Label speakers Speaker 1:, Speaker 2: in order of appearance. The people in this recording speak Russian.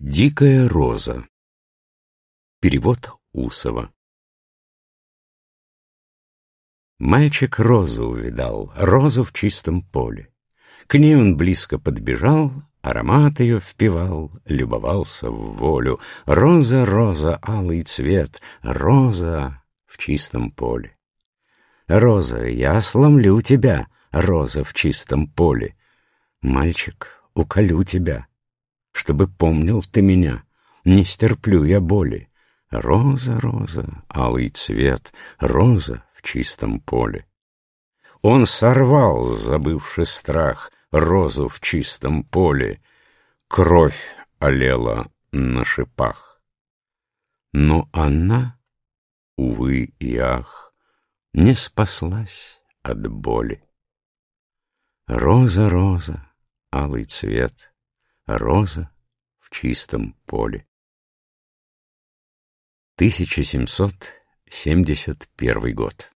Speaker 1: Дикая роза. Перевод Усова. Мальчик розу увидал, розу в чистом поле. К ней он близко подбежал, аромат ее впивал, любовался в волю. Роза, роза, алый цвет, роза в чистом поле. Роза, я сломлю тебя, роза в чистом поле. Мальчик, уколю тебя чтобы помнил ты меня. Не стерплю я боли. Роза, роза, алый цвет, роза в чистом поле. Он сорвал, забывший страх, розу в чистом поле. Кровь олела на шипах. Но она, увы и ах, не спаслась от боли. Роза, роза, алый цвет — Роза в чистом поле. 1771 год.